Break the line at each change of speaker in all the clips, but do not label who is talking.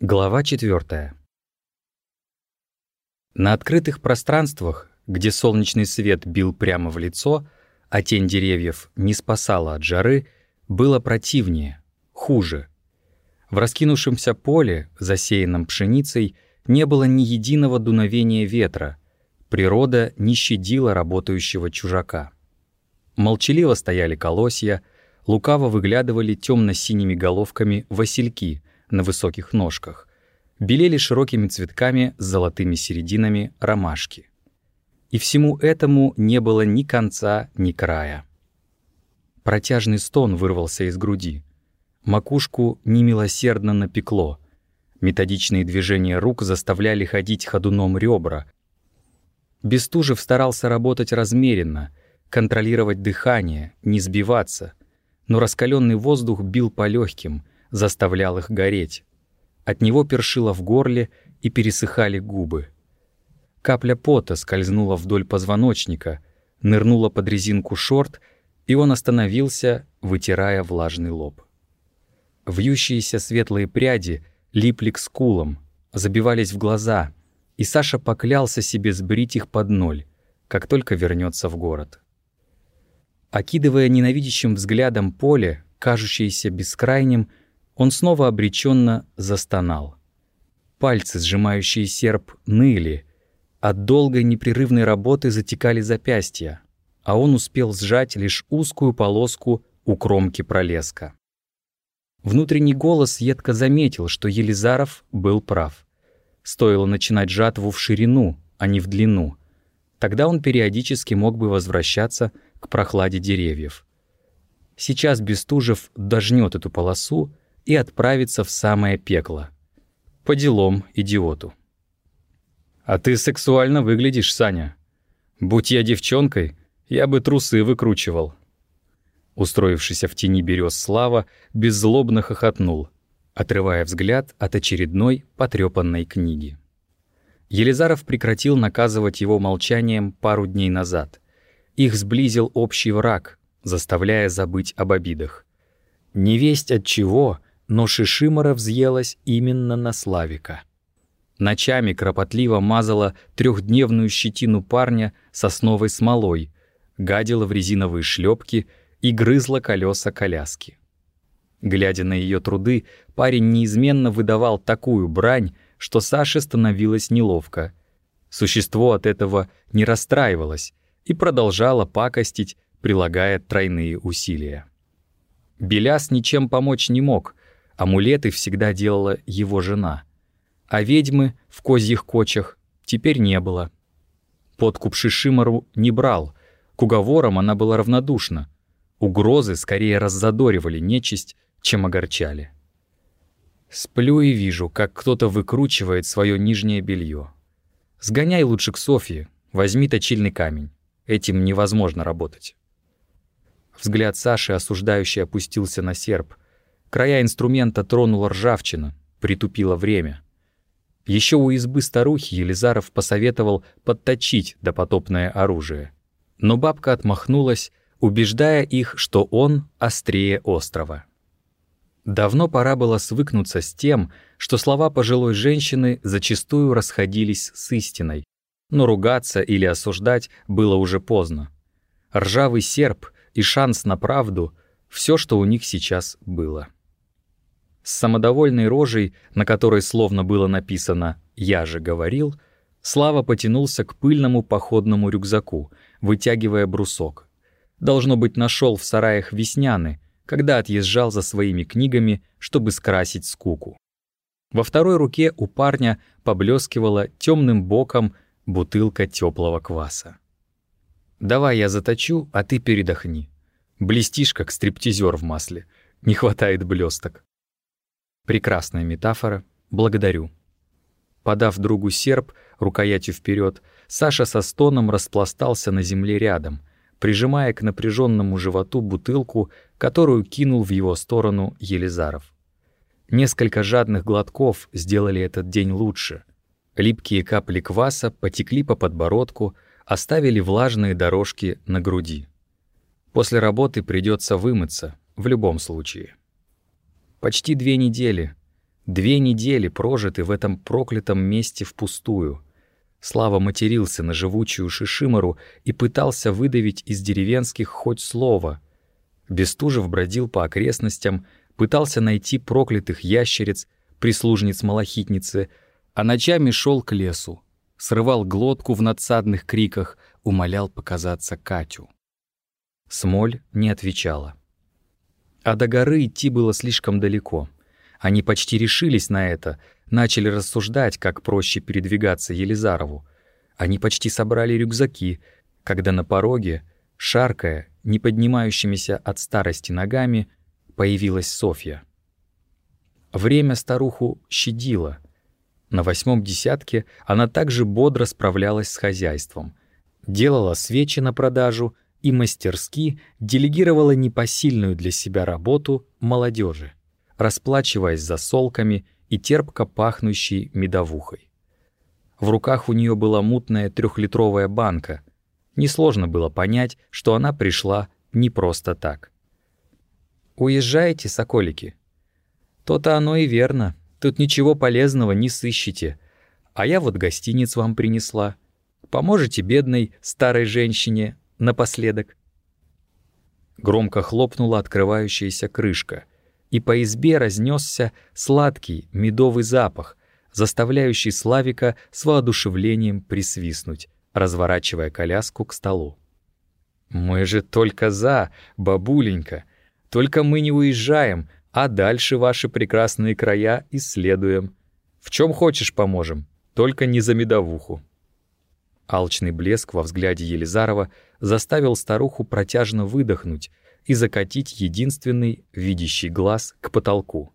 Глава 4. На открытых пространствах, где солнечный свет бил прямо в лицо, а тень деревьев не спасала от жары, было противнее, хуже. В раскинувшемся поле, засеянном пшеницей, не было ни единого дуновения ветра. Природа не щадила работающего чужака. Молчаливо стояли колосья, лукаво выглядывали темно-синими головками васильки — на высоких ножках, белели широкими цветками с золотыми серединами ромашки. И всему этому не было ни конца, ни края. Протяжный стон вырвался из груди. Макушку немилосердно напекло. Методичные движения рук заставляли ходить ходуном ребра. Бестужев старался работать размеренно, контролировать дыхание, не сбиваться, но раскаленный воздух бил по легким — заставлял их гореть. От него першило в горле и пересыхали губы. Капля пота скользнула вдоль позвоночника, нырнула под резинку шорт, и он остановился, вытирая влажный лоб. Вьющиеся светлые пряди липли к скулам, забивались в глаза, и Саша поклялся себе сбрить их под ноль, как только вернется в город. Окидывая ненавидящим взглядом поле, кажущееся бескрайним, он снова обреченно застонал. Пальцы, сжимающие серп, ныли. От долгой непрерывной работы затекали запястья, а он успел сжать лишь узкую полоску у кромки пролеска. Внутренний голос едко заметил, что Елизаров был прав. Стоило начинать жатву в ширину, а не в длину. Тогда он периодически мог бы возвращаться к прохладе деревьев. Сейчас Бестужев дожнет эту полосу, и отправиться в самое пекло. По делам идиоту. «А ты сексуально выглядишь, Саня. Будь я девчонкой, я бы трусы выкручивал». Устроившийся в тени берез Слава беззлобно хохотнул, отрывая взгляд от очередной потрепанной книги. Елизаров прекратил наказывать его молчанием пару дней назад. Их сблизил общий враг, заставляя забыть об обидах. Невесть от чего, но Шишимора взъелась именно на Славика. Ночами кропотливо мазала трехдневную щетину парня сосновой смолой, гадила в резиновые шлепки и грызла колеса коляски. Глядя на ее труды, парень неизменно выдавал такую брань, что Саше становилось неловко. Существо от этого не расстраивалось и продолжало пакостить, прилагая тройные усилия. Беляс ничем помочь не мог, Амулеты всегда делала его жена. А ведьмы в козьих кочах теперь не было. Подкуп Шишимару не брал, к уговорам она была равнодушна. Угрозы скорее раззадоривали нечисть, чем огорчали. Сплю и вижу, как кто-то выкручивает свое нижнее белье. Сгоняй лучше к Софье, возьми точильный камень. Этим невозможно работать. Взгляд Саши осуждающий опустился на серп — Края инструмента тронула ржавчина, притупила время. Еще у избы старухи Елизаров посоветовал подточить допотопное оружие. Но бабка отмахнулась, убеждая их, что он острее острова. Давно пора было свыкнуться с тем, что слова пожилой женщины зачастую расходились с истиной, но ругаться или осуждать было уже поздно. Ржавый серп и шанс на правду — все, что у них сейчас было. С самодовольной рожей, на которой словно было написано «Я же говорил», Слава потянулся к пыльному походному рюкзаку, вытягивая брусок. Должно быть, нашел в сараях весняны, когда отъезжал за своими книгами, чтобы скрасить скуку. Во второй руке у парня поблескивала темным боком бутылка теплого кваса. «Давай я заточу, а ты передохни. Блестишь, как стриптизер в масле. Не хватает блесток. Прекрасная метафора. Благодарю. Подав другу серп рукоятью вперед, Саша со стоном распластался на земле рядом, прижимая к напряженному животу бутылку, которую кинул в его сторону Елизаров. Несколько жадных глотков сделали этот день лучше. Липкие капли кваса потекли по подбородку, оставили влажные дорожки на груди. После работы придется вымыться, в любом случае. Почти две недели. Две недели прожиты в этом проклятом месте впустую. Слава матерился на живучую Шишимору и пытался выдавить из деревенских хоть слово. Бестужев бродил по окрестностям, пытался найти проклятых ящериц, прислужниц-малахитницы, а ночами шел к лесу, срывал глотку в надсадных криках, умолял показаться Катю. Смоль не отвечала. А до горы идти было слишком далеко. Они почти решились на это, начали рассуждать, как проще передвигаться Елизарову. Они почти собрали рюкзаки, когда на пороге, шаркая, не поднимающимися от старости ногами, появилась Софья. Время старуху щадило. На восьмом десятке она также бодро справлялась с хозяйством. Делала свечи на продажу и мастерски делегировала непосильную для себя работу молодежи, расплачиваясь за солками и терпко пахнущей медовухой. В руках у нее была мутная трехлитровая банка. Несложно было понять, что она пришла не просто так. «Уезжаете, соколики?» То-то оно и верно. Тут ничего полезного не сыщете. А я вот гостиниц вам принесла. Поможете бедной старой женщине напоследок?» Громко хлопнула открывающаяся крышка, и по избе разнесся сладкий медовый запах, заставляющий Славика с воодушевлением присвистнуть, разворачивая коляску к столу. «Мы же только за, бабуленька. Только мы не уезжаем, а дальше ваши прекрасные края исследуем. В чем хочешь поможем, только не за медовуху». Алчный блеск во взгляде Елизарова заставил старуху протяжно выдохнуть и закатить единственный видящий глаз к потолку.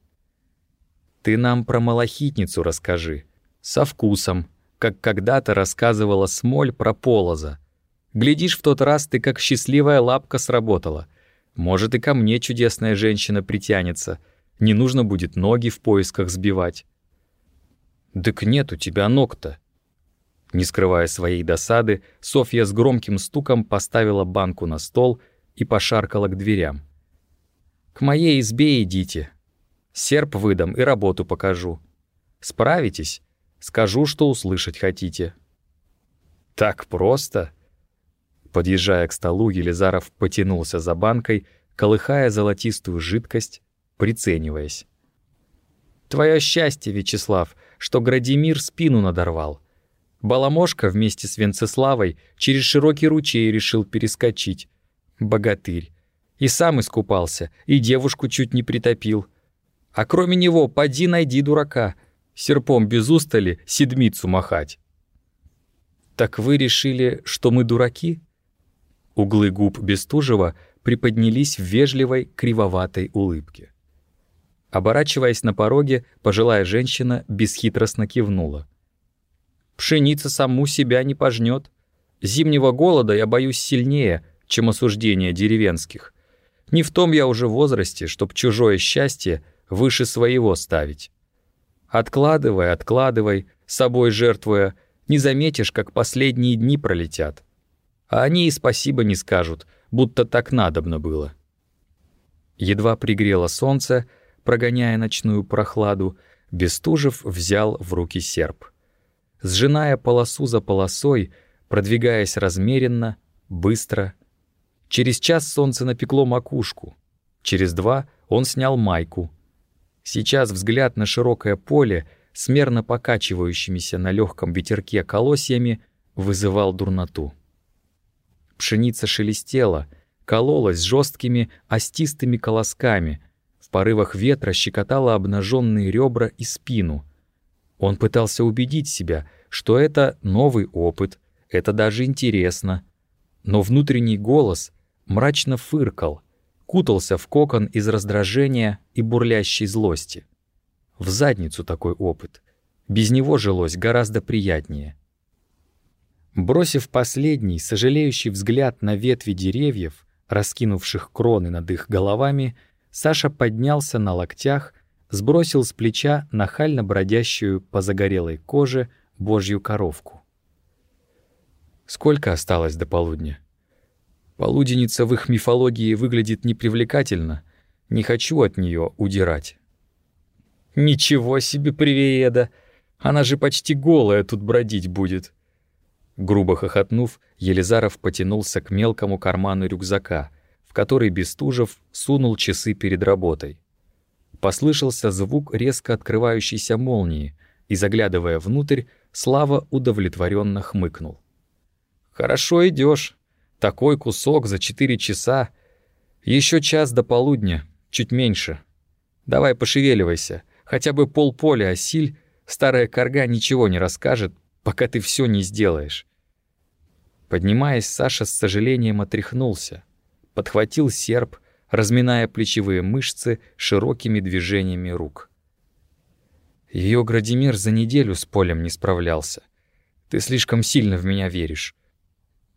«Ты нам про малахитницу расскажи, со вкусом, как когда-то рассказывала Смоль про полоза. Глядишь, в тот раз ты как счастливая лапка сработала — может, и ко мне чудесная женщина притянется. Не нужно будет ноги в поисках сбивать. «Так нет у тебя ног-то». Не скрывая своей досады, Софья с громким стуком поставила банку на стол и пошаркала к дверям. «К моей избе идите. Серп выдам и работу покажу. Справитесь? Скажу, что услышать хотите». «Так просто?» Подъезжая к столу, Елизаров потянулся за банкой, колыхая золотистую жидкость, прицениваясь. «Твое счастье, Вячеслав, что Градимир спину надорвал. Баламошка вместе с Венцеславой через широкий ручей решил перескочить. Богатырь. И сам искупался, и девушку чуть не притопил. А кроме него, поди найди дурака, серпом без устали седмицу махать». «Так вы решили, что мы дураки?» Углы губ Бестужева приподнялись в вежливой, кривоватой улыбке. Оборачиваясь на пороге, пожилая женщина бесхитростно кивнула. «Пшеница саму себя не пожнет. Зимнего голода я боюсь сильнее, чем осуждения деревенских. Не в том я уже возрасте, чтоб чужое счастье выше своего ставить. Откладывай, откладывай, собой жертвуя, не заметишь, как последние дни пролетят а они и спасибо не скажут, будто так надобно было. Едва пригрело солнце, прогоняя ночную прохладу, Бестужев взял в руки серп. Сжиная полосу за полосой, продвигаясь размеренно, быстро. Через час солнце напекло макушку. Через два он снял майку. Сейчас взгляд на широкое поле, смерно покачивающимися на легком ветерке колосьями, вызывал дурноту. Пшеница шелестела, кололась жесткими остистыми колосками, в порывах ветра щекотала обнаженные ребра и спину. Он пытался убедить себя, что это новый опыт, это даже интересно. Но внутренний голос мрачно фыркал, кутался в кокон из раздражения и бурлящей злости. В задницу такой опыт. Без него жилось гораздо приятнее. Бросив последний, сожалеющий взгляд на ветви деревьев, раскинувших кроны над их головами, Саша поднялся на локтях, сбросил с плеча нахально бродящую по загорелой коже божью коровку. Сколько осталось до полудня? Полуденница в их мифологии выглядит непривлекательно, не хочу от нее удирать. Ничего себе привереда! Она же почти голая тут бродить будет. Грубо хохотнув, Елизаров потянулся к мелкому карману рюкзака, в который Бестужев сунул часы перед работой. Послышался звук резко открывающейся молнии, и, заглядывая внутрь, Слава удовлетворенно хмыкнул. «Хорошо идешь. Такой кусок за четыре часа. Еще час до полудня, чуть меньше. Давай пошевеливайся, хотя бы полполя осиль, старая корга ничего не расскажет, пока ты все не сделаешь». Поднимаясь, Саша с сожалением отряхнулся, подхватил серп, разминая плечевые мышцы широкими движениями рук. Ее Градимир за неделю с полем не справлялся. Ты слишком сильно в меня веришь.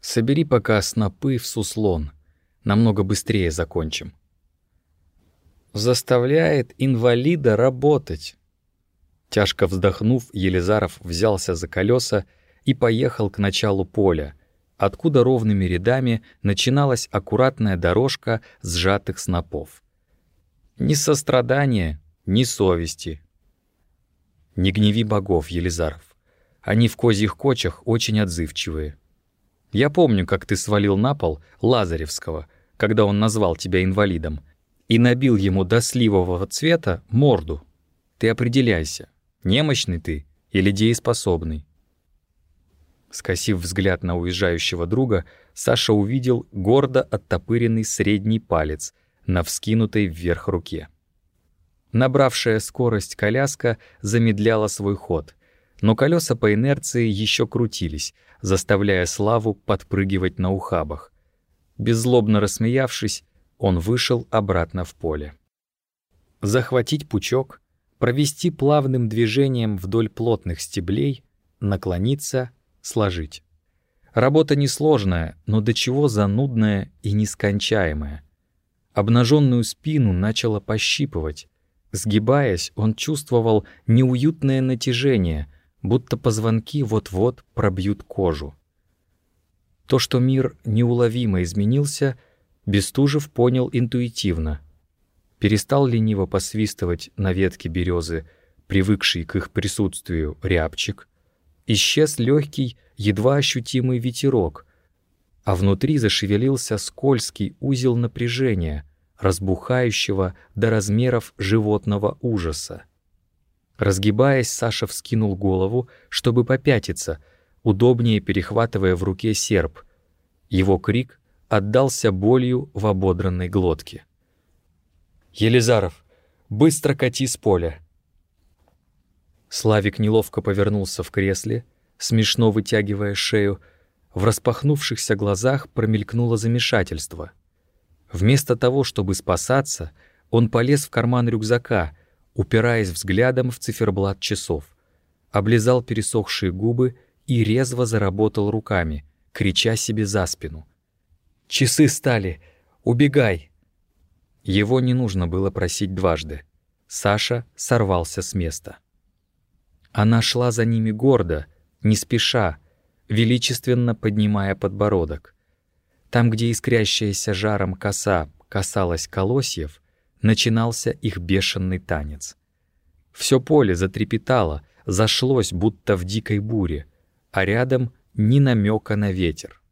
Собери пока снопы в суслон. Намного быстрее закончим. Заставляет инвалида работать. Тяжко вздохнув, Елизаров взялся за колеса и поехал к началу поля, откуда ровными рядами начиналась аккуратная дорожка сжатых снопов. Ни сострадания, ни совести. Не гневи богов, Елизаров. Они в козьих кочах очень отзывчивые. Я помню, как ты свалил на пол Лазаревского, когда он назвал тебя инвалидом, и набил ему до сливового цвета морду. Ты определяйся, немощный ты или дееспособный. Скосив взгляд на уезжающего друга, Саша увидел гордо оттопыренный средний палец на вскинутой вверх руке. Набравшая скорость коляска замедляла свой ход, но колеса по инерции еще крутились, заставляя Славу подпрыгивать на ухабах. Беззлобно рассмеявшись, он вышел обратно в поле. Захватить пучок, провести плавным движением вдоль плотных стеблей, наклониться, сложить. Работа несложная, но до чего занудная и нескончаемая. Обнаженную спину начало пощипывать. Сгибаясь, он чувствовал неуютное натяжение, будто позвонки вот-вот пробьют кожу. То, что мир неуловимо изменился, Бестужев понял интуитивно. Перестал лениво посвистывать на ветке березы, привыкший к их присутствию рябчик. Исчез легкий, едва ощутимый ветерок, а внутри зашевелился скользкий узел напряжения, разбухающего до размеров животного ужаса. Разгибаясь, Саша вскинул голову, чтобы попятиться, удобнее перехватывая в руке серп. Его крик отдался болью в ободранной глотке. «Елизаров, быстро кати с поля!» Славик неловко повернулся в кресле, смешно вытягивая шею. В распахнувшихся глазах промелькнуло замешательство. Вместо того, чтобы спасаться, он полез в карман рюкзака — упираясь взглядом в циферблат часов, облизал пересохшие губы и резво заработал руками, крича себе за спину. «Часы стали! Убегай!» Его не нужно было просить дважды. Саша сорвался с места. Она шла за ними гордо, не спеша, величественно поднимая подбородок. Там, где искрящаяся жаром коса касалась колосьев, начинался их бешеный танец. Все поле затрепетало, зашлось, будто в дикой буре, а рядом ни намека на ветер.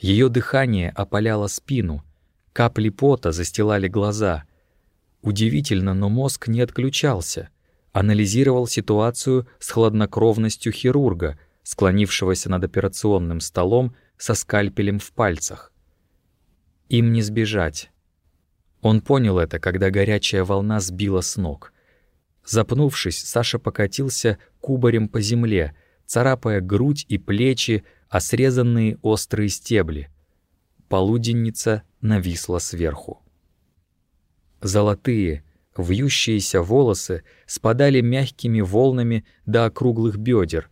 Ее дыхание опаляло спину, капли пота застилали глаза. Удивительно, но мозг не отключался, анализировал ситуацию с хладнокровностью хирурга, склонившегося над операционным столом со скальпелем в пальцах. Им не сбежать, он понял это, когда горячая волна сбила с ног. Запнувшись, Саша покатился кубарем по земле, царапая грудь и плечи, а срезанные острые стебли. Полуденница нависла сверху. Золотые, вьющиеся волосы спадали мягкими волнами до округлых бедер.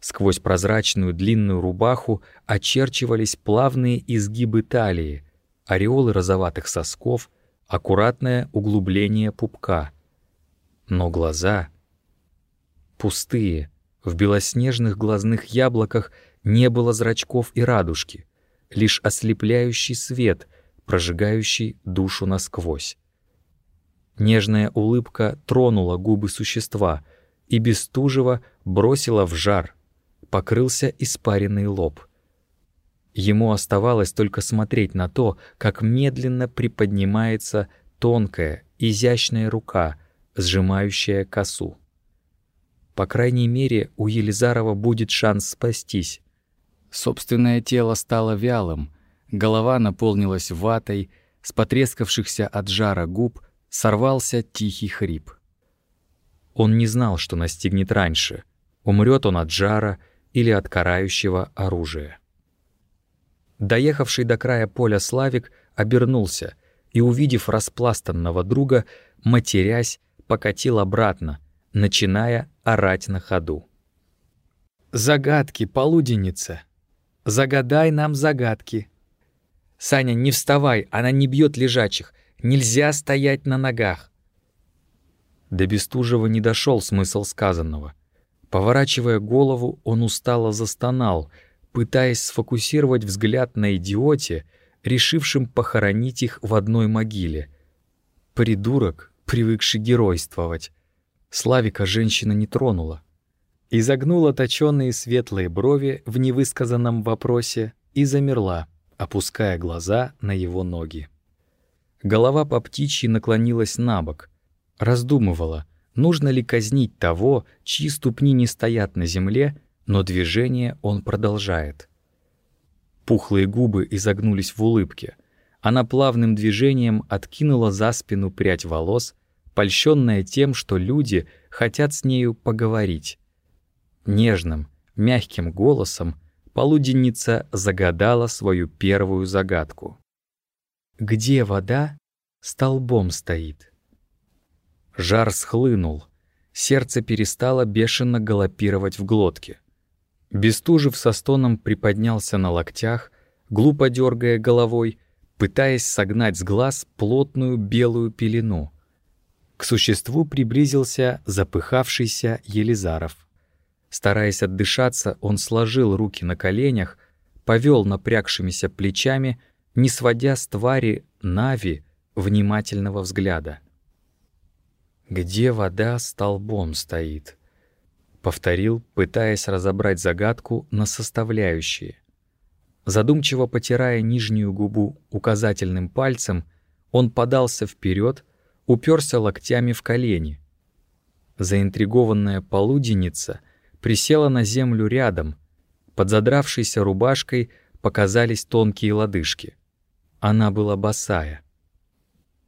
Сквозь прозрачную длинную рубаху очерчивались плавные изгибы талии, ореолы розоватых сосков — аккуратное углубление пупка. Но глаза пустые, в белоснежных глазных яблоках не было зрачков и радужки, лишь ослепляющий свет, прожигающий душу насквозь. Нежная улыбка тронула губы существа, и Бестужева бросила в жар. Покрылся испаренный лоб. Ему оставалось только смотреть на то, как медленно приподнимается тонкая, изящная рука, сжимающая косу. По крайней мере, у Елизарова будет шанс спастись. Собственное тело стало вялым, голова наполнилась ватой, с потрескавшихся от жара губ сорвался тихий хрип. Он не знал, что настигнет раньше, умрет он от жара или от карающего оружия. Доехавший до края поля Славик обернулся и, увидев распластанного друга, матерясь, покатил обратно, начиная орать на ходу. «Загадки, полуденница! Загадай нам загадки!» «Саня, не вставай, она не бьет лежачих, нельзя стоять на ногах!» До Бестужева не дошел смысл сказанного. Поворачивая голову, он устало застонал, пытаясь сфокусировать взгляд на идиоте, решившим похоронить их в одной могиле. Придурок, привыкший геройствовать. Славика женщина не тронула. Изогнула точёные светлые брови в невысказанном вопросе и замерла, опуская глаза на его ноги. Голова по птичьи наклонилась на бок, раздумывала, нужно ли казнить того, чьи ступни не стоят на земле, но движение он продолжает. Пухлые губы изогнулись в улыбке. Она плавным движением откинула за спину прядь волос польщенная тем, что люди хотят с нею поговорить. Нежным, мягким голосом полуденница загадала свою первую загадку. «Где вода столбом стоит?» Жар схлынул, сердце перестало бешено галопировать в глотке. Бестужев со стоном приподнялся на локтях, глупо дергая головой, пытаясь согнать с глаз плотную белую пелену. К существу приблизился запыхавшийся Елизаров. Стараясь отдышаться, он сложил руки на коленях, повел напрягшимися плечами, не сводя с твари Нави внимательного взгляда. «Где вода столбом стоит?» — повторил, пытаясь разобрать загадку на составляющие. Задумчиво потирая нижнюю губу указательным пальцем, он подался вперед, уперся локтями в колени. Заинтригованная полуденница присела на землю рядом. Под задравшейся рубашкой показались тонкие лодыжки. Она была босая.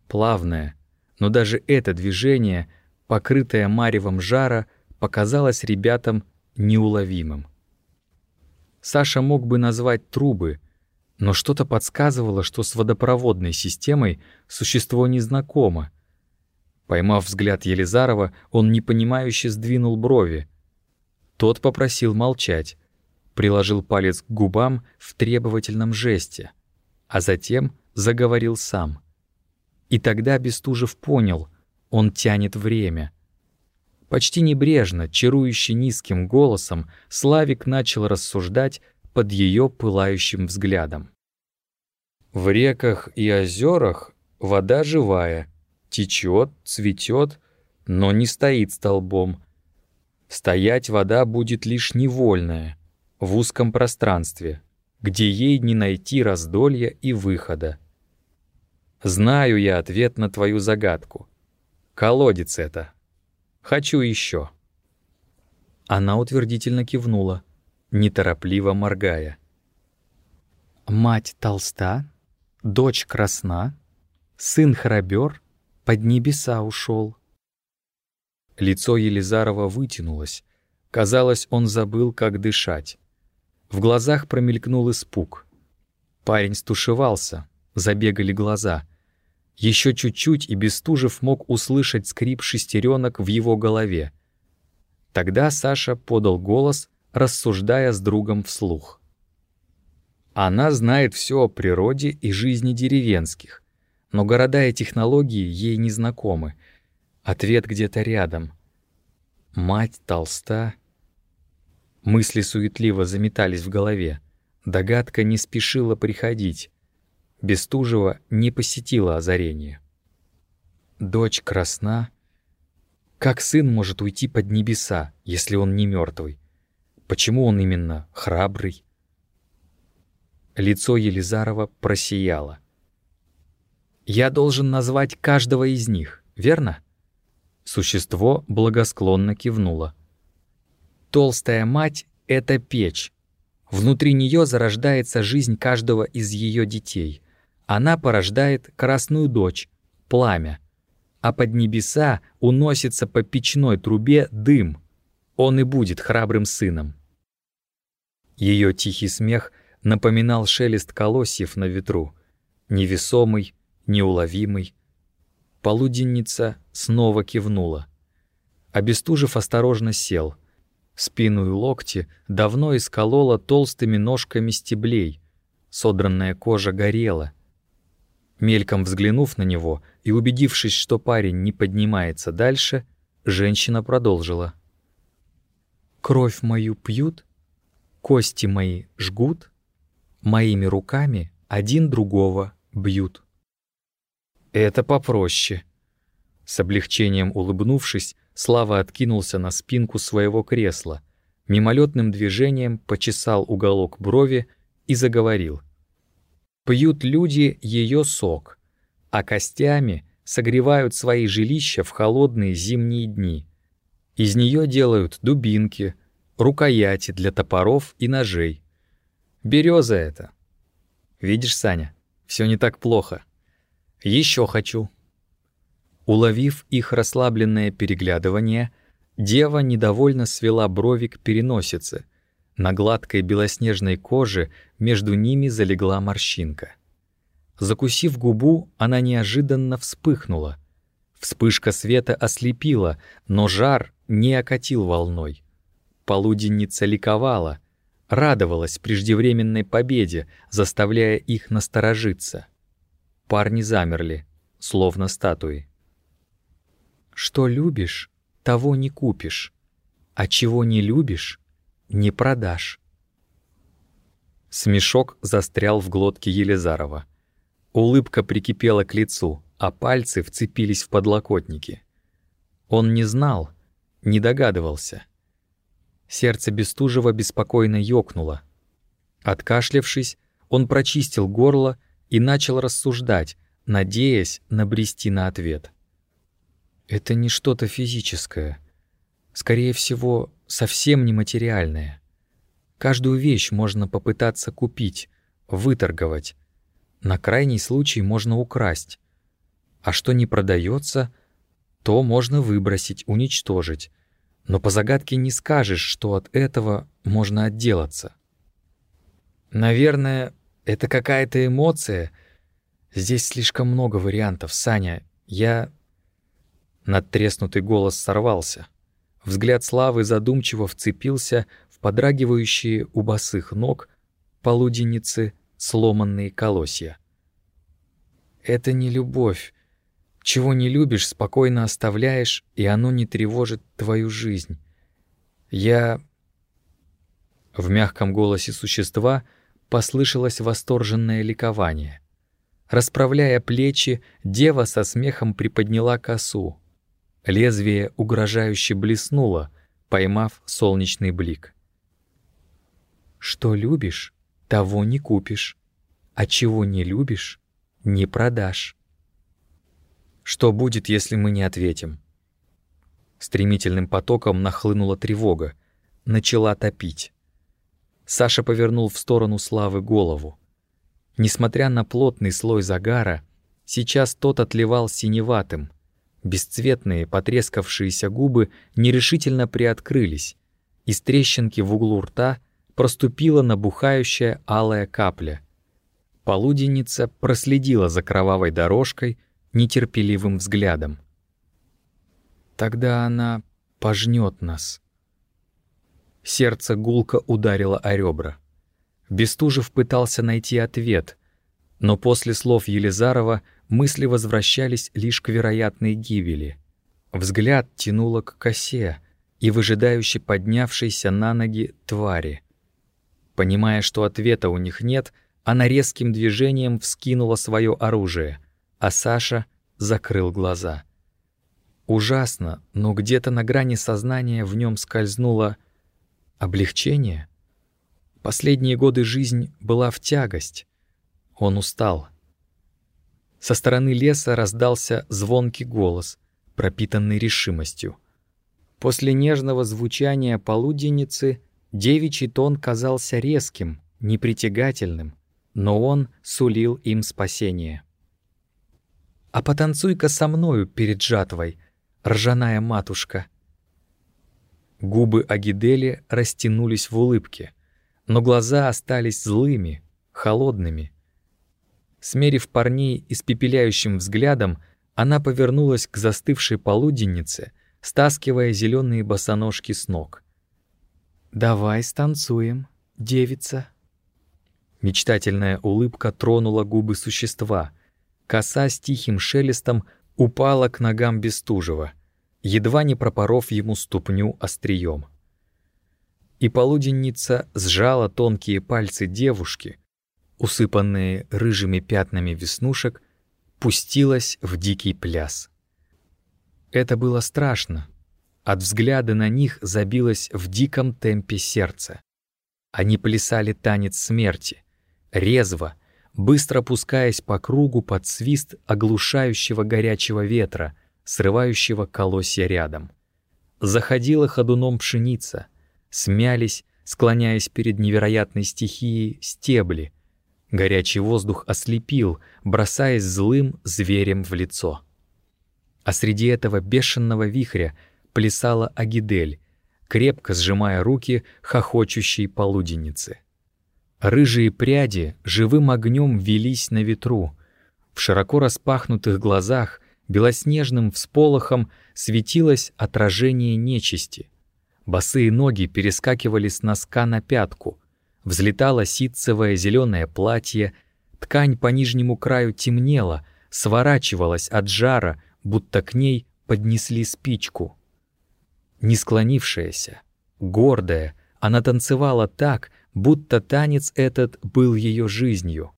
Плавная, но даже это движение, покрытое маревом жара, показалось ребятам неуловимым. Саша мог бы назвать трубы, но что-то подсказывало, что с водопроводной системой существо незнакомо, Поймав взгляд Елизарова, он непонимающе сдвинул брови. Тот попросил молчать, приложил палец к губам в требовательном жесте, а затем заговорил сам. И тогда Бестужев понял, он тянет время. Почти небрежно, чарующе низким голосом, Славик начал рассуждать под ее пылающим взглядом. В реках и озерах вода живая, течет, цветет, но не стоит столбом. Стоять вода будет лишь невольная, в узком пространстве, где ей не найти раздолья и выхода. Знаю я ответ на твою загадку. Колодец это. Хочу еще. Она утвердительно кивнула, неторопливо моргая. Мать толста, дочь красна, сын храбер, под небеса ушел. Лицо Елизарова вытянулось. Казалось, он забыл, как дышать. В глазах промелькнул испуг. Парень стушевался, забегали глаза. Еще чуть-чуть, и Бестужев мог услышать скрип шестеренок в его голове. Тогда Саша подал голос, рассуждая с другом вслух. Она знает все о природе и жизни деревенских, но города и технологии ей не знакомы. Ответ где-то рядом. Мать толста. Мысли суетливо заметались в голове. Догадка не спешила приходить. Бестужева не посетила озарение. Дочь красна. Как сын может уйти под небеса, если он не мертвый? Почему он именно храбрый? Лицо Елизарова просияло. «Я должен назвать каждого из них, верно?» Существо благосклонно кивнуло. «Толстая мать — это печь. Внутри нее зарождается жизнь каждого из ее детей. Она порождает красную дочь, пламя. А под небеса уносится по печной трубе дым. Он и будет храбрым сыном». Ее тихий смех напоминал шелест колосьев на ветру, невесомый, неуловимый. Полуденница снова кивнула. Обестужив осторожно сел. Спину и локти давно исколола толстыми ножками стеблей. Содранная кожа горела. Мельком взглянув на него и убедившись, что парень не поднимается дальше, женщина продолжила. «Кровь мою пьют, кости мои жгут, моими руками один другого бьют. Это попроще. С облегчением улыбнувшись, Слава откинулся на спинку своего кресла, мимолетным движением почесал уголок брови и заговорил. Пьют люди ее сок, а костями согревают свои жилища в холодные зимние дни. Из нее делают дубинки, рукояти для топоров и ножей. Береза это. Видишь, Саня, все не так плохо. Еще хочу. Уловив их расслабленное переглядывание, дева недовольно свела брови к переносице. На гладкой белоснежной коже между ними залегла морщинка. Закусив губу, она неожиданно вспыхнула. Вспышка света ослепила, но жар не окатил волной. Полуденница ликовала — радовалась преждевременной победе, заставляя их насторожиться. Парни замерли, словно статуи. «Что любишь, того не купишь, а чего не любишь, не продашь». Смешок застрял в глотке Елизарова. Улыбка прикипела к лицу, а пальцы вцепились в подлокотники. Он не знал, не догадывался — Сердце Бестужева беспокойно ёкнуло. Откашлявшись, он прочистил горло и начал рассуждать, надеясь набрести на ответ. Это не что-то физическое. Скорее всего, совсем нематериальное. Каждую вещь можно попытаться купить, выторговать. На крайний случай можно украсть. А что не продается, то можно выбросить, уничтожить но по загадке не скажешь, что от этого можно отделаться. Наверное, это какая-то эмоция. Здесь слишком много вариантов, Саня. Я... Надтреснутый голос сорвался. Взгляд Славы задумчиво вцепился в подрагивающие у босых ног полуденницы сломанные колосья. Это не любовь, чего не любишь, спокойно оставляешь, и оно не тревожит твою жизнь. Я... В мягком голосе существа послышалось восторженное ликование. Расправляя плечи, дева со смехом приподняла косу. Лезвие угрожающе блеснуло, поймав солнечный блик. «Что любишь, того не купишь, а чего не любишь, не продашь». Что будет, если мы не ответим? Стремительным потоком нахлынула тревога, начала топить. Саша повернул в сторону Славы голову. Несмотря на плотный слой загара, сейчас тот отливал синеватым. Бесцветные, потрескавшиеся губы нерешительно приоткрылись. Из трещинки в углу рта проступила набухающая алая капля. Полуденница проследила за кровавой дорожкой, нетерпеливым взглядом. Тогда она пожнет нас. Сердце гулко ударило о ребра. Бестужев пытался найти ответ, но после слов Елизарова мысли возвращались лишь к вероятной гибели. Взгляд тянуло к косе и выжидающе поднявшейся на ноги твари. Понимая, что ответа у них нет, она резким движением вскинула свое оружие — а Саша закрыл глаза — Ужасно, но где-то на грани сознания в нем скользнуло облегчение. Последние годы жизнь была в тягость. Он устал. Со стороны леса раздался звонкий голос, пропитанный решимостью. После нежного звучания полуденницы девичий тон казался резким, непритягательным, но он сулил им спасение. «А потанцуй-ка со мною перед жатвой, ржаная матушка!» Губы Агидели растянулись в улыбке, но глаза остались злыми, холодными. Смерив парней испепеляющим взглядом, она повернулась к застывшей полуденнице, стаскивая зеленые босоножки с ног. «Давай станцуем, девица». Мечтательная улыбка тронула губы существа. Коса с тихим шелестом упала к ногам Бестужева, едва не пропоров ему ступню острием. И полуденница сжала тонкие пальцы девушки, усыпанные рыжими пятнами веснушек, пустилась в дикий пляс. Это было страшно. От взгляда на них забилось в диком темпе сердце. Они плясали танец смерти, резво, быстро пускаясь по кругу под свист оглушающего горячего ветра, срывающего колосья рядом. Заходила ходуном пшеница, смялись, склоняясь перед невероятной стихией, стебли. Горячий воздух ослепил, бросаясь злым зверем в лицо. А среди этого бешеного вихря плясала Агидель, крепко сжимая руки хохочущей полуденницы. Рыжие пряди живым огнем велись на ветру. В широко распахнутых глазах белоснежным всполохом светилось отражение нечисти. Босые ноги перескакивали с носка на пятку. Взлетало ситцевое зеленое платье, ткань по нижнему краю темнела, сворачивалась от жара, будто к ней поднесли спичку. Не склонившаяся, гордая, она танцевала так, будто танец этот был ее жизнью.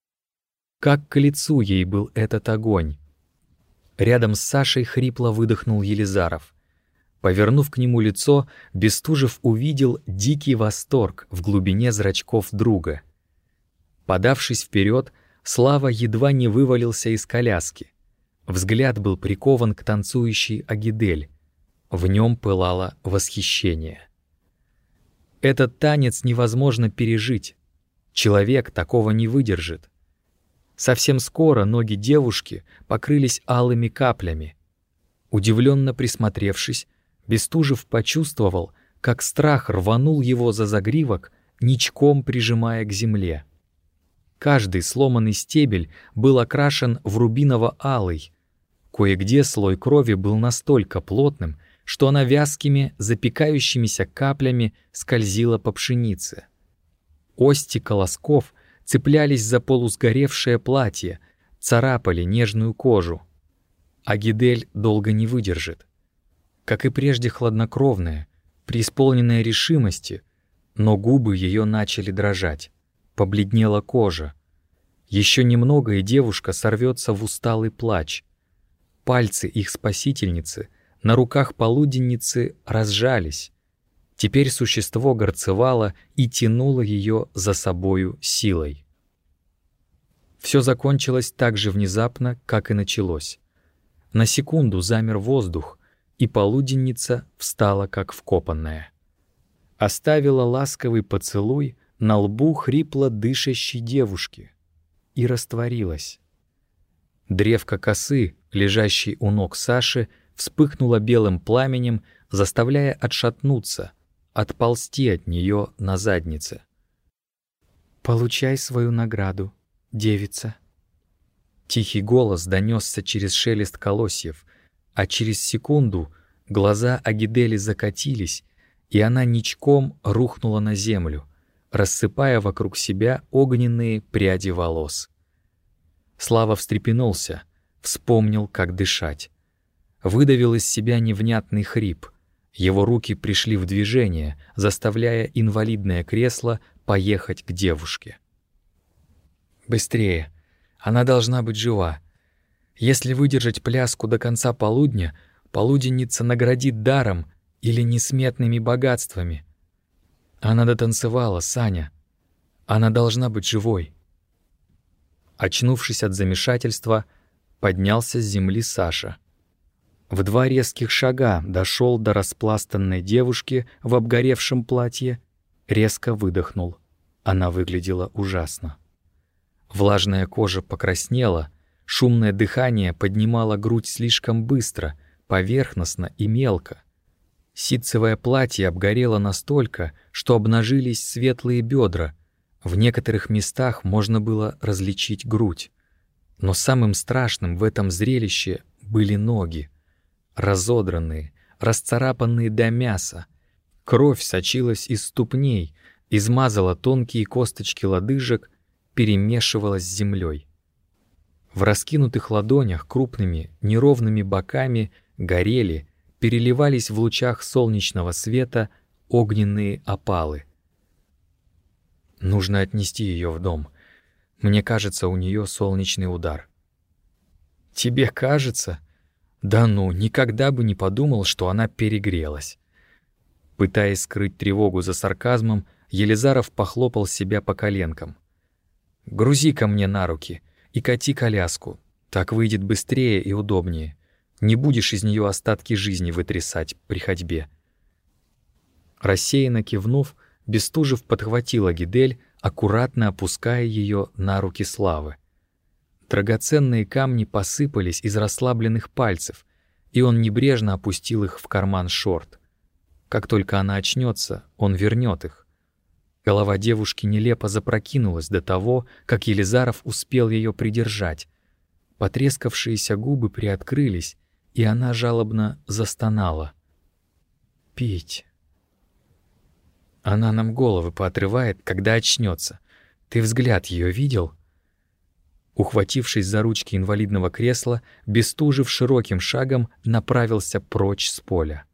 Как к лицу ей был этот огонь. Рядом с Сашей хрипло выдохнул Елизаров. Повернув к нему лицо, Бестужев увидел дикий восторг в глубине зрачков друга. Подавшись вперед, Слава едва не вывалился из коляски. Взгляд был прикован к танцующей Агидель. В нем пылало восхищение. Этот танец невозможно пережить. Человек такого не выдержит. Совсем скоро ноги девушки покрылись алыми каплями. Удивленно присмотревшись, Бестужев почувствовал, как страх рванул его за загривок, ничком прижимая к земле. Каждый сломанный стебель был окрашен в рубиново-алый. Кое-где слой крови был настолько плотным, что она вязкими, запекающимися каплями скользила по пшенице. Ости колосков цеплялись за полусгоревшее платье, царапали нежную кожу. А Гидель долго не выдержит. Как и прежде хладнокровная, преисполненная решимости, но губы ее начали дрожать, побледнела кожа. Еще немного, и девушка сорвется в усталый плач. Пальцы их спасительницы — на руках полуденницы разжались. Теперь существо горцевало и тянуло ее за собою силой. Все закончилось так же внезапно, как и началось. На секунду замер воздух, и полуденница встала как вкопанная. Оставила ласковый поцелуй на лбу хрипло дышащей девушки и растворилась. Древко косы, лежащей у ног Саши, вспыхнула белым пламенем, заставляя отшатнуться, отползти от нее на заднице. «Получай свою награду, девица». Тихий голос донесся через шелест колосьев, а через секунду глаза Агидели закатились, и она ничком рухнула на землю, рассыпая вокруг себя огненные пряди волос. Слава встрепенулся, вспомнил, как дышать выдавил из себя невнятный хрип. Его руки пришли в движение, заставляя инвалидное кресло поехать к девушке. «Быстрее! Она должна быть жива. Если выдержать пляску до конца полудня, полуденница наградит даром или несметными богатствами. Она дотанцевала, Саня. Она должна быть живой. Очнувшись от замешательства, поднялся с земли Саша. В два резких шага дошел до распластанной девушки в обгоревшем платье, резко выдохнул. Она выглядела ужасно. Влажная кожа покраснела, шумное дыхание поднимало грудь слишком быстро, поверхностно и мелко. Ситцевое платье обгорело настолько, что обнажились светлые бедра. В некоторых местах можно было различить грудь. Но самым страшным в этом зрелище были ноги. Разодранные, расцарапанные до мяса. Кровь сочилась из ступней, измазала тонкие косточки лодыжек, перемешивалась с землей. В раскинутых ладонях крупными, неровными боками горели, переливались в лучах солнечного света огненные опалы. Нужно отнести ее в дом. Мне кажется, у нее солнечный удар. Тебе кажется? Да ну, никогда бы не подумал, что она перегрелась. Пытаясь скрыть тревогу за сарказмом, Елизаров похлопал себя по коленкам. «Грузи ко мне на руки и кати коляску. Так выйдет быстрее и удобнее. Не будешь из нее остатки жизни вытрясать при ходьбе. Рассеянно кивнув, Бестужев подхватил Агидель, аккуратно опуская ее на руки Славы. Драгоценные камни посыпались из расслабленных пальцев, и он небрежно опустил их в карман шорт. Как только она очнется, он вернет их. Голова девушки нелепо запрокинулась до того, как Елизаров успел ее придержать. Потрескавшиеся губы приоткрылись, и она жалобно застонала. «Пить». Она нам головы поотрывает, когда очнется. Ты взгляд ее видел? Ухватившись за ручки инвалидного кресла, Бестужев широким шагом направился прочь с поля.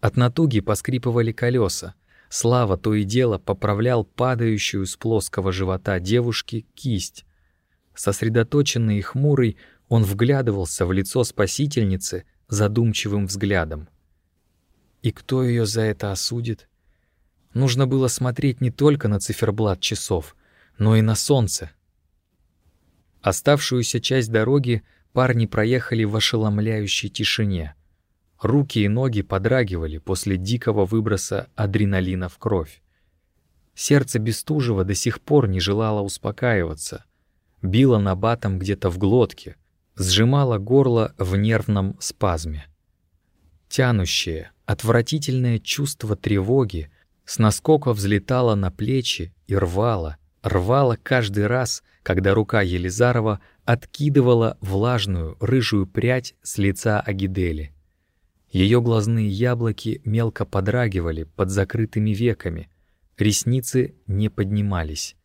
От натуги поскрипывали колеса. Слава то и дело поправлял падающую с плоского живота девушки кисть. Сосредоточенный и хмурый, он вглядывался в лицо спасительницы задумчивым взглядом. И кто ее за это осудит? Нужно было смотреть не только на циферблат часов, но и на солнце. Оставшуюся часть дороги парни проехали в ошеломляющей тишине. Руки и ноги подрагивали после дикого выброса адреналина в кровь. Сердце Бестужева до сих пор не желало успокаиваться. Било набатом где-то в глотке, сжимало горло в нервном спазме. Тянущее, отвратительное чувство тревоги с наскока взлетало на плечи и рвало, рвало каждый раз, когда рука Елизарова откидывала влажную рыжую прядь с лица Агидели. Ее глазные яблоки мелко подрагивали под закрытыми веками, ресницы не поднимались.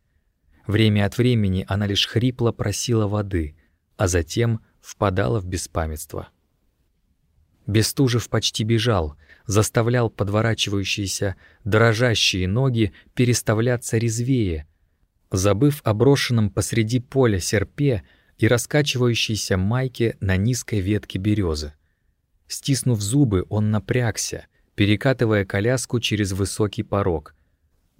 Время от времени она лишь хрипло просила воды, а затем впадала в беспамятство. Бестужев почти бежал, заставлял подворачивающиеся дрожащие ноги переставляться резвее, забыв о брошенном посреди поля серпе и раскачивающейся майке на низкой ветке березы. Стиснув зубы, он напрягся, перекатывая коляску через высокий порог.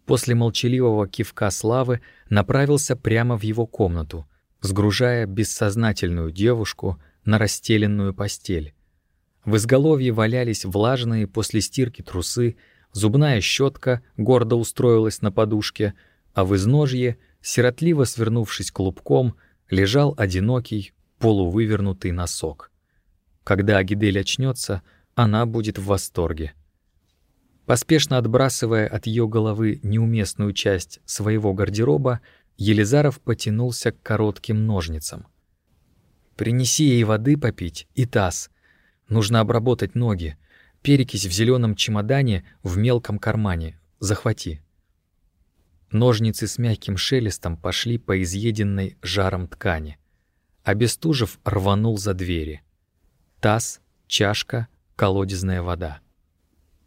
После молчаливого кивка славы направился прямо в его комнату, сгружая бессознательную девушку на расстеленную постель. В изголовье валялись влажные после стирки трусы, зубная щетка гордо устроилась на подушке, а в изножье, сиротливо свернувшись клубком, лежал одинокий, полувывернутый носок. Когда Агидель очнется, она будет в восторге. Поспешно отбрасывая от ее головы неуместную часть своего гардероба, Елизаров потянулся к коротким ножницам. «Принеси ей воды попить и таз», Нужно обработать ноги. Перекись в зеленом чемодане в мелком кармане. Захвати. Ножницы с мягким шелестом пошли по изъеденной жаром ткани. А Бестужев рванул за двери. Таз, чашка, колодезная вода.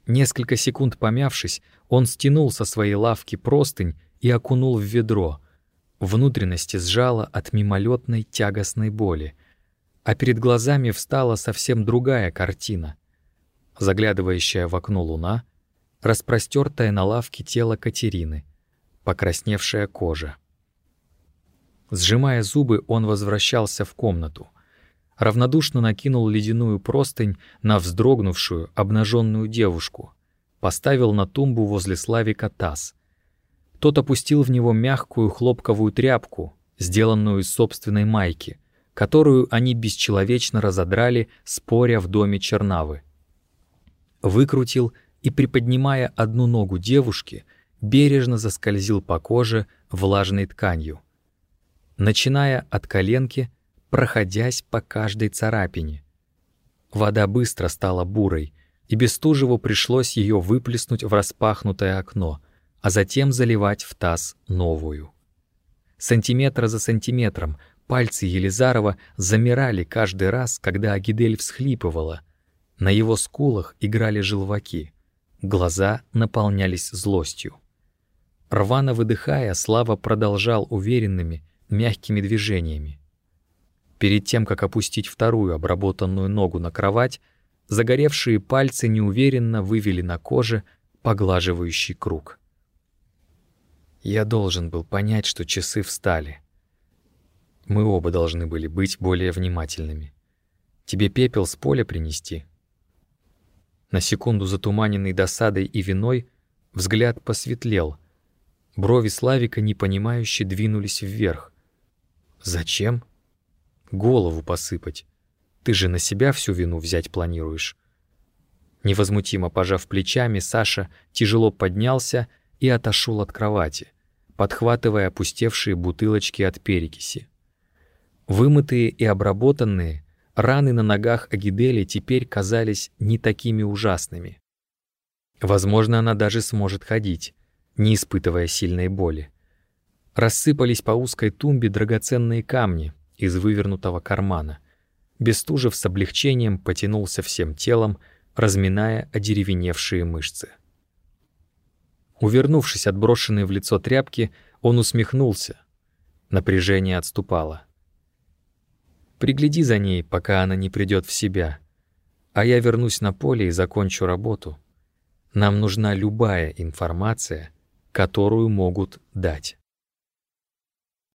Несколько секунд помявшись, он стянул со своей лавки простынь и окунул в ведро. Внутренности сжало от мимолетной тягостной боли. а перед глазами встала совсем другая картина. Заглядывающая в окно луна, распростертое на лавке тело Катерины, покрасневшая кожа. Сжимая зубы, он возвращался в комнату. Равнодушно накинул ледяную простынь на вздрогнувшую, обнаженную девушку. Поставил на тумбу возле Славика таз. Тот опустил в него мягкую хлопковую тряпку, сделанную из собственной майки, которую они бесчеловечно разодрали, споря в доме Чернавы. Выкрутил и, приподнимая одну ногу девушки, бережно заскользил по коже влажной тканью. Начиная от коленки, проходясь по каждой царапине. Вода быстро стала бурой, и Бестужеву пришлось ее выплеснуть в распахнутое окно, а затем заливать в таз новую. Сантиметр за сантиметром пальцы Елизарова замирали каждый раз, когда Агидель всхлипывала. На его скулах играли желваки. Глаза наполнялись злостью. Рвано выдыхая, Слава продолжал уверенными, мягкими движениями. Перед тем, как опустить вторую обработанную ногу на кровать, загоревшие пальцы неуверенно вывели на коже поглаживающий круг. Я должен был понять, что часы встали. Мы оба должны были быть более внимательными. Тебе пепел с поля принести? На секунду затуманенный досадой и виной, взгляд посветлел. Брови Славика непонимающе двинулись вверх. Зачем? Голову посыпать. Ты же на себя всю вину взять планируешь. Невозмутимо пожав плечами, Саша тяжело поднялся и отошел от кровати, подхватывая опустевшие бутылочки от перекиси. Вымытые и обработанные, раны на ногах Агидели теперь казались не такими ужасными. Возможно, она даже сможет ходить, не испытывая сильной боли. Рассыпались по узкой тумбе драгоценные камни из вывернутого кармана. Бестужев с облегчением потянулся всем телом, разминая одеревеневшие мышцы. Увернувшись от брошенной в лицо тряпки, он усмехнулся. Напряжение отступало. Пригляди за ней, пока она не придет в себя. А я вернусь на поле и закончу работу. Нам нужна любая информация, которую могут дать.